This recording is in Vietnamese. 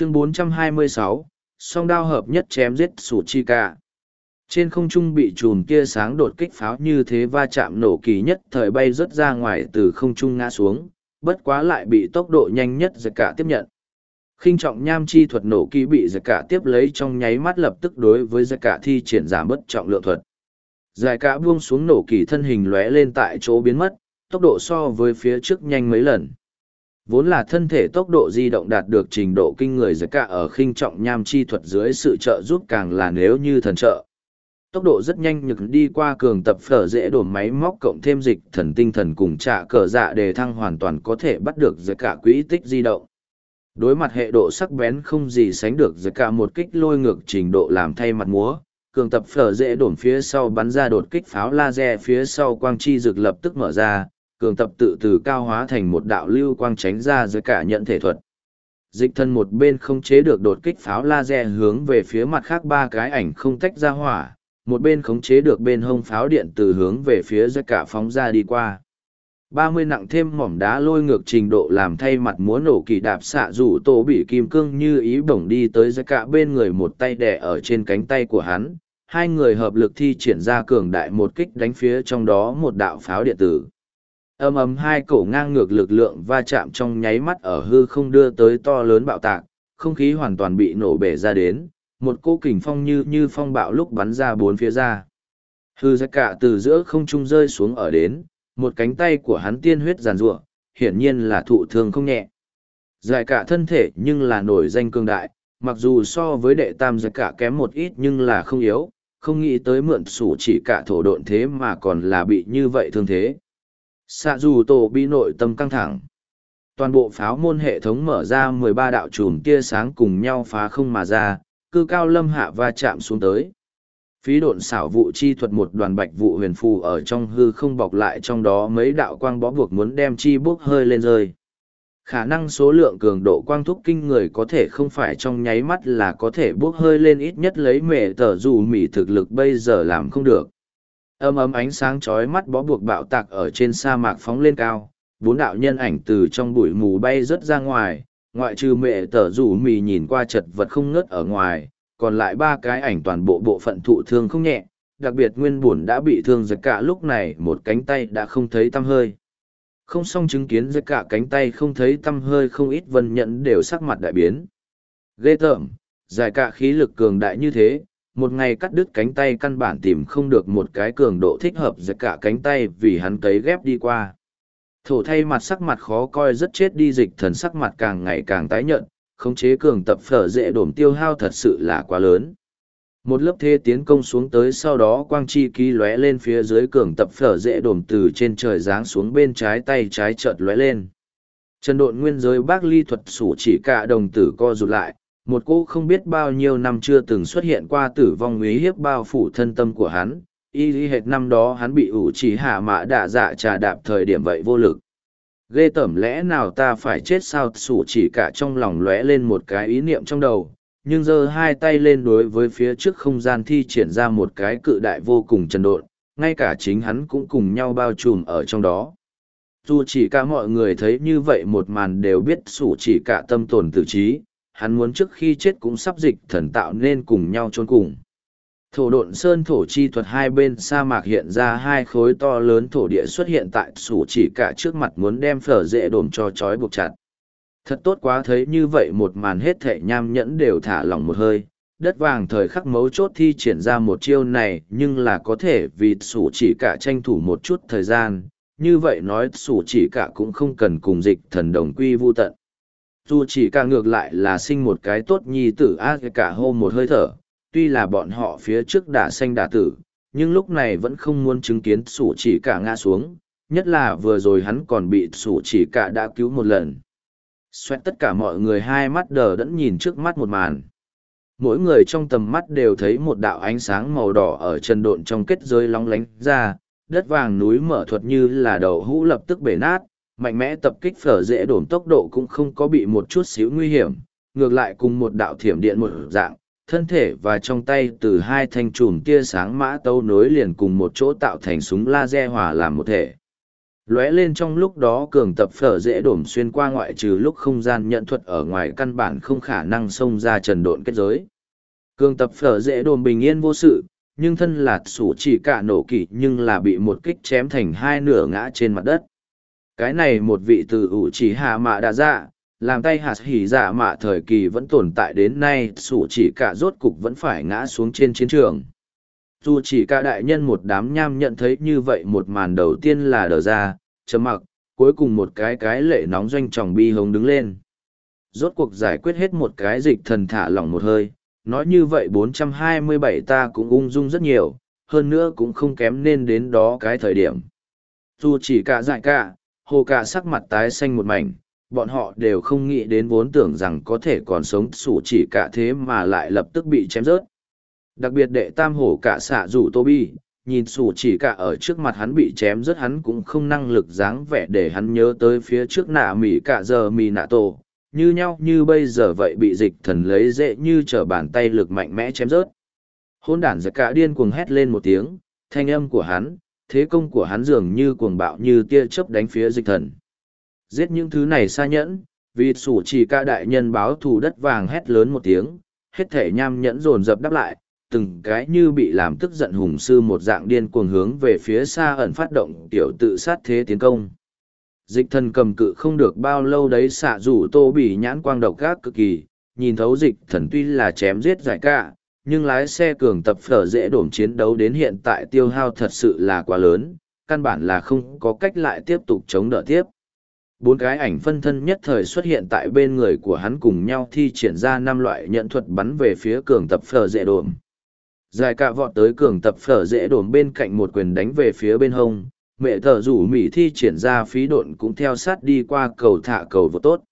chương 426, song đao hợp nhất chém giết sủ chi cả trên không trung bị chùm tia sáng đột kích pháo như thế va chạm nổ kỳ nhất thời bay rớt ra ngoài từ không trung ngã xuống bất quá lại bị tốc độ nhanh nhất giật cả tiếp nhận. Khinh trọng nham chi thuật nổ kỳ bị giật cả tiếp lấy trong nháy mắt lập tức đối với giật cả thi triển giảm bất trọng lượng thuật. Giải cả buông xuống nổ kỳ thân hình lóe lên tại chỗ biến mất tốc độ so với phía trước nhanh mấy lần vốn là thân thể tốc độ di động đạt được trình độ kinh người giới cả ở khinh trọng nham chi thuật dưới sự trợ giúp càng là nếu như thần trợ. Tốc độ rất nhanh nhực đi qua cường tập phở dễ đổ máy móc cộng thêm dịch thần tinh thần cùng trả cờ dạ đề thăng hoàn toàn có thể bắt được giới cả quỹ tích di động. Đối mặt hệ độ sắc bén không gì sánh được giới cả một kích lôi ngược trình độ làm thay mặt múa, cường tập phở dễ đổn phía sau bắn ra đột kích pháo laser phía sau quang chi rực lập tức mở ra cường tập tự từ cao hóa thành một đạo lưu quang tránh ra dưới cả nhận thể thuật dịch thân một bên không chế được đột kích pháo laser hướng về phía mặt khác ba cái ảnh không tách ra hỏa, một bên khống chế được bên hông pháo điện từ hướng về phía dưới cả phóng ra đi qua. ba mươi nặng thêm mỏm đá lôi ngược trình độ làm thay mặt múa nổ kỳ đạp xạ rủ tổ bị kim cương như ý bổng đi tới dưới cả bên người một tay đẻ ở trên cánh tay của hắn. Hai người hợp lực thi triển ra cường đại một kích đánh phía trong đó một đạo pháo điện tử. Âm ấm hai cổ ngang ngược lực lượng va chạm trong nháy mắt ở hư không đưa tới to lớn bạo tạc, không khí hoàn toàn bị nổ bể ra đến, một cô kình phong như như phong bạo lúc bắn ra bốn phía ra. Hư giặc cả từ giữa không trung rơi xuống ở đến, một cánh tay của hắn tiên huyết giàn rủa hiển nhiên là thụ thương không nhẹ. Giải cả thân thể nhưng là nổi danh cường đại, mặc dù so với đệ tam giải cả kém một ít nhưng là không yếu, không nghĩ tới mượn sủ chỉ cả thổ độn thế mà còn là bị như vậy thương thế. Xạ dù tổ bị nội tâm căng thẳng. Toàn bộ pháo môn hệ thống mở ra mười ba đạo chùm tia sáng cùng nhau phá không mà ra, cư cao lâm hạ va chạm xuống tới. Phí độn xảo vụ chi thuật một đoàn bạch vụ huyền phù ở trong hư không bọc lại trong đó mấy đạo quang bó buộc muốn đem chi bốc hơi lên rơi. Khả năng số lượng cường độ quang thúc kinh người có thể không phải trong nháy mắt là có thể bốc hơi lên ít nhất lấy mẹ tờ dù mỉ thực lực bây giờ làm không được. Âm ấm ánh sáng chói mắt bó buộc bạo tạc ở trên sa mạc phóng lên cao, bốn đạo nhân ảnh từ trong bụi mù bay rớt ra ngoài, ngoại trừ mẹ tở rủ mì nhìn qua chật vật không ngớt ở ngoài, còn lại ba cái ảnh toàn bộ bộ phận thụ thương không nhẹ, đặc biệt nguyên buồn đã bị thương giật cả lúc này một cánh tay đã không thấy tăm hơi. Không xong chứng kiến giật cả cánh tay không thấy tăm hơi không ít vân nhận đều sắc mặt đại biến. Ghê tởm, giải cả khí lực cường đại như thế, một ngày cắt đứt cánh tay căn bản tìm không được một cái cường độ thích hợp giật cả cánh tay vì hắn cấy ghép đi qua. Thổ thay mặt sắc mặt khó coi rất chết đi dịch thần sắc mặt càng ngày càng tái nhợt, khống chế cường tập phở dễ đổm tiêu hao thật sự là quá lớn. Một lớp thế tiến công xuống tới sau đó quang chi ký lóe lên phía dưới cường tập phở dễ đổm từ trên trời giáng xuống bên trái tay trái chợt lóe lên. Trần độn nguyên giới bác ly thuật sủ chỉ cả đồng tử co rụt lại, một cô không biết bao nhiêu năm chưa từng xuất hiện qua tử vong uy hiếp bao phủ thân tâm của hắn, y lý hệt năm đó hắn bị ủ chỉ hạ mã đạ dạ trà đạp thời điểm vậy vô lực. Ghê tởm lẽ nào ta phải chết sao? Sủ chỉ cả trong lòng lóe lên một cái ý niệm trong đầu nhưng giơ hai tay lên đối với phía trước không gian thi triển ra một cái cự đại vô cùng trần độn ngay cả chính hắn cũng cùng nhau bao trùm ở trong đó. Dù chỉ cả mọi người thấy như vậy một màn đều biết sủ chỉ cả tâm tồn tự trí hắn muốn trước khi chết cũng sắp dịch thần tạo nên cùng nhau trốn cùng Thổ độn sơn thổ chi thuật hai bên sa mạc hiện ra hai khối to lớn thổ địa xuất hiện tại sủ chỉ cả trước mặt muốn đem phở dễ đồn cho chói buộc chặt. Thật tốt quá thấy như vậy một màn hết thể nham nhẫn đều thả lỏng một hơi, đất vàng thời khắc mấu chốt thi triển ra một chiêu này nhưng là có thể vì sủ chỉ cả tranh thủ một chút thời gian, như vậy nói sủ chỉ cả cũng không cần cùng dịch thần đồng quy vô tận. Dù chỉ cả ngược lại là sinh một cái tốt nhi tử a cả hôm một hơi thở, tuy là bọn họ phía trước đã xanh đả tử, nhưng lúc này vẫn không muốn chứng kiến sủ chỉ cả ngã xuống, nhất là vừa rồi hắn còn bị sủ chỉ cả đã cứu một lần. xoẹt tất cả mọi người hai mắt đờ đẫn nhìn trước mắt một màn. Mỗi người trong tầm mắt đều thấy một đạo ánh sáng màu đỏ ở chân độn trong kết giới long lánh ra, đất vàng núi mở thuật như là đầu hũ lập tức bể nát, mạnh mẽ tập kích phở dễ đổn tốc độ cũng không có bị một chút xíu nguy hiểm, ngược lại cùng một đạo thiểm điện một dạng, thân thể và trong tay từ hai thanh chùm tia sáng mã tâu nối liền cùng một chỗ tạo thành súng laser hòa làm một thể. lóe lên trong lúc đó cường tập phở dễ đổm xuyên qua ngoại trừ lúc không gian nhận thuật ở ngoài căn bản không khả năng xông ra trần độn kết giới cường tập phở dễ đồn bình yên vô sự nhưng thân lạt sủ chỉ cả nổ kỷ nhưng là bị một kích chém thành hai nửa ngã trên mặt đất cái này một vị từ ủ chỉ hạ mạ đã ra, làm tay hạt hỉ dạ mạ thời kỳ vẫn tồn tại đến nay sủ chỉ cả rốt cục vẫn phải ngã xuống trên chiến trường. Dù chỉ cả đại nhân một đám nham nhận thấy như vậy một màn đầu tiên là đờ ra, chấm mặc, cuối cùng một cái cái lệ nóng doanh tròng bi hống đứng lên. Rốt cuộc giải quyết hết một cái dịch thần thả lỏng một hơi, nói như vậy 427 ta cũng ung dung rất nhiều, hơn nữa cũng không kém nên đến đó cái thời điểm. Dù chỉ cả dại cả hồ cả sắc mặt tái xanh một mảnh, bọn họ đều không nghĩ đến vốn tưởng rằng có thể còn sống, sủ chỉ cả thế mà lại lập tức bị chém rớt. Đặc biệt đệ tam hổ cả xạ rủ tô bi nhìn sủ chỉ cả ở trước mặt hắn bị chém rớt hắn cũng không năng lực dáng vẻ để hắn nhớ tới phía trước nạ mỉ cả giờ mì nạ tổ. Như nhau như bây giờ vậy bị dịch thần lấy dễ như trở bàn tay lực mạnh mẽ chém rớt. Hôn đản giặc cả điên cuồng hét lên một tiếng, thanh âm của hắn thế công của hắn dường như cuồng bạo như tia chớp đánh phía dịch thần. Giết những thứ này xa nhẫn, vì sủ chỉ ca đại nhân báo thù đất vàng hét lớn một tiếng, hết thể nham nhẫn dồn dập đáp lại, từng cái như bị làm tức giận hùng sư một dạng điên cuồng hướng về phía xa ẩn phát động tiểu tự sát thế tiến công. Dịch thần cầm cự không được bao lâu đấy xạ rủ tô bị nhãn quang độc gác cực kỳ, nhìn thấu dịch thần tuy là chém giết giải cả nhưng lái xe cường tập phở dễ đổm chiến đấu đến hiện tại tiêu hao thật sự là quá lớn, căn bản là không có cách lại tiếp tục chống đỡ tiếp. Bốn cái ảnh phân thân nhất thời xuất hiện tại bên người của hắn cùng nhau thi triển ra năm loại nhận thuật bắn về phía cường tập phở dễ đổm. Dài cả vọt tới cường tập phở dễ đổm bên cạnh một quyền đánh về phía bên hông, mẹ thợ rủ mỹ thi triển ra phí độn cũng theo sát đi qua cầu thả cầu vô tốt.